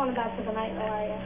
going back to the night, how are you?